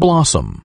blossom.